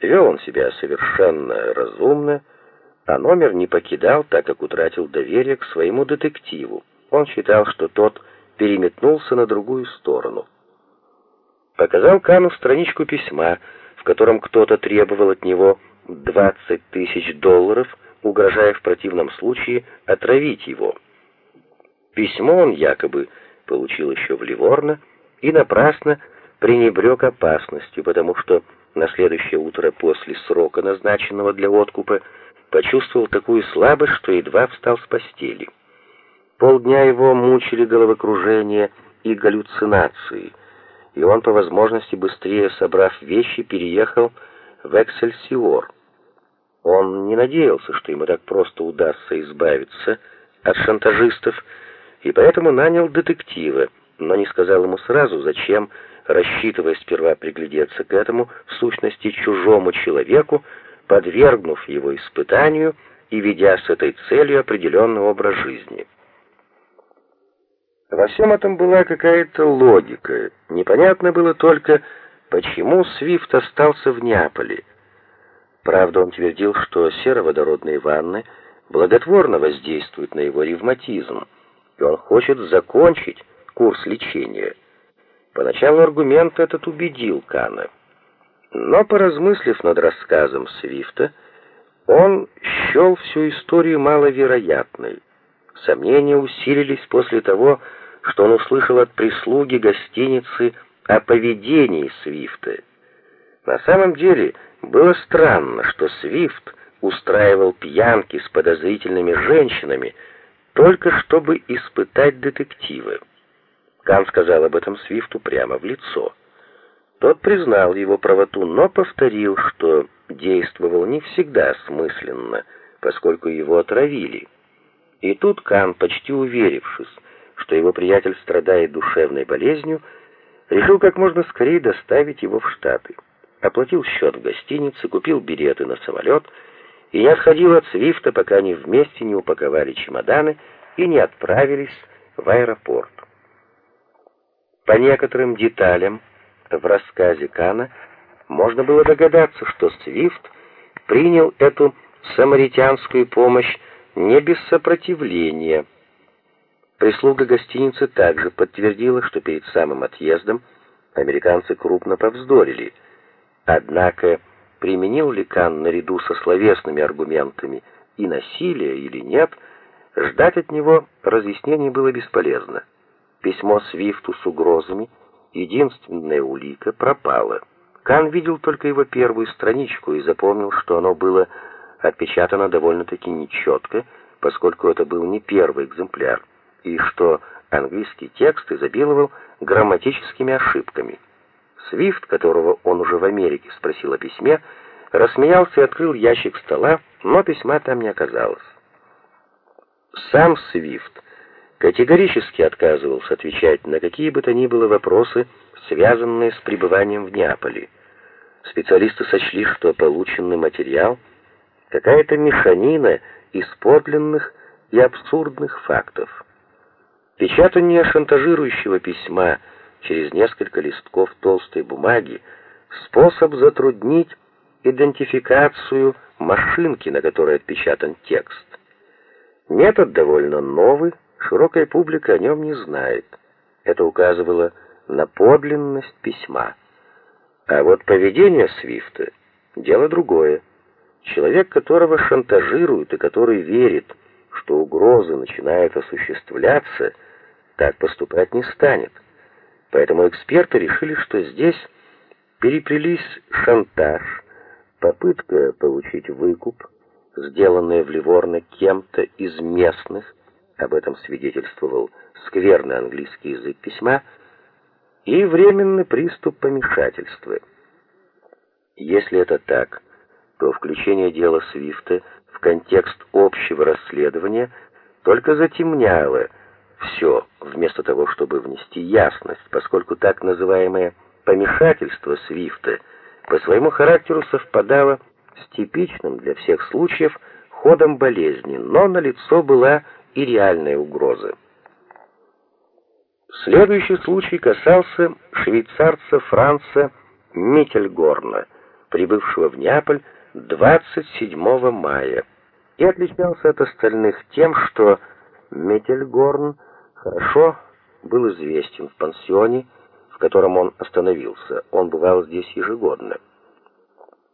Вел он себя совершенно разумно, а номер не покидал, так как утратил доверие к своему детективу. Он считал, что тот переметнулся на другую сторону. Показал Кану страничку письма, в котором кто-то требовал от него 20 тысяч долларов, угрожая в противном случае отравить его. Письмо он якобы получил еще в Ливорно и напрасно пренебрег опасностью, потому что на следующее утро после срока, назначенного для откупа, почувствовал такую слабость, что едва встал с постели. Полдня его мучили головокружение и галлюцинации, и он по возможности быстрее собрав вещи, переехал в Эксельсиор. Он не надеялся, что ему так просто удастся избавиться от шантажистов, и поэтому нанял детектива, но не сказал ему сразу, зачем, рассчитывая сперва приглядеться к этому, в сущности, чужому человеку, подвергнув его испытанию и ведя с этой целью определенный образ жизни. Во всем этом была какая-то логика. Непонятно было только, почему Свифт остался в Неаполе. Правда, он твердил, что сероводородные ванны благотворно воздействуют на его ревматизм, и он хочет закончить курс лечения. Поначалу аргумент этот убедил Кана. Но, поразмыслив над рассказом Свифта, он счел всю историю маловероятной. Сомнения усилились после того, что он услышал от прислуги гостиницы о поведении Свифта. На самом деле, было странно, что Свифт устраивал пьянки с подозрительными женщинами, только чтобы испытать детектива. Кан сказал об этом Свифту прямо в лицо. Тот признал его правоту, но повторил, что действовал не всегда смысленно, поскольку его отравили. И тут Кан, почти уверившись, что его приятель страдает душевной болезнью, решил как можно скорее доставить его в Штаты. Оплатил счет в гостинице, купил билеты на самолет и не отходил от Свифта, пока они вместе не упаковали чемоданы и не отправились в аэропорт. По некоторым деталям в рассказе Кана можно было догадаться, что Свифт принял эту самаритянскую помощь не без сопротивления. Прислуга гостиницы также подтвердила, что перед самым отъездом американцы крупно повздорили. Однако применил ли Кан наряду со словесными аргументами и насилие или нет, ждать от него разъяснений было бесполезно. Письмо Свифту с угрозами — единственная улика пропала. Кан видел только его первую страничку и запомнил, что оно было отпечатано довольно-таки нечетко, поскольку это был не первый экземпляр, и что английский текст изобиловал грамматическими ошибками. Свифт, которого он уже в Америке спросил о письме, рассмеялся и открыл ящик стола, но письма там не оказалось. Сам Свифт категорически отказывался отвечать на какие бы то ни было вопросы, связанные с пребыванием в Неаполе. Специалисты сочли, что полученный материал какая-то мешанина из подлинных и абсурдных фактов. Печатание шантажирующего письма через несколько листков толстой бумаги способ затруднить идентификацию машинки, на которой отпечатан текст. Метод довольно новый, Широкая публика о нем не знает. Это указывало на подлинность письма. А вот поведение Свифта — дело другое. Человек, которого шантажируют и который верит, что угрозы начинают осуществляться, так поступать не станет. Поэтому эксперты решили, что здесь переплелись шантаж, попытка получить выкуп, сделанная в Ливорно кем-то из местных, об этом свидетельствовал скверный английский язык письма, и временный приступ помешательства. Если это так, то включение дела Свифта в контекст общего расследования только затемняло все, вместо того, чтобы внести ясность, поскольку так называемое помешательство Свифта по своему характеру совпадало с типичным для всех случаев ходом болезни, но на лицо была и реальные угрозы. Следующий случай касался швейцарца Франца Миттельгорна, прибывшего в Неаполь 27 мая, и отличался от остальных тем, что Метельгорн хорошо был известен в пансионе, в котором он остановился. Он бывал здесь ежегодно.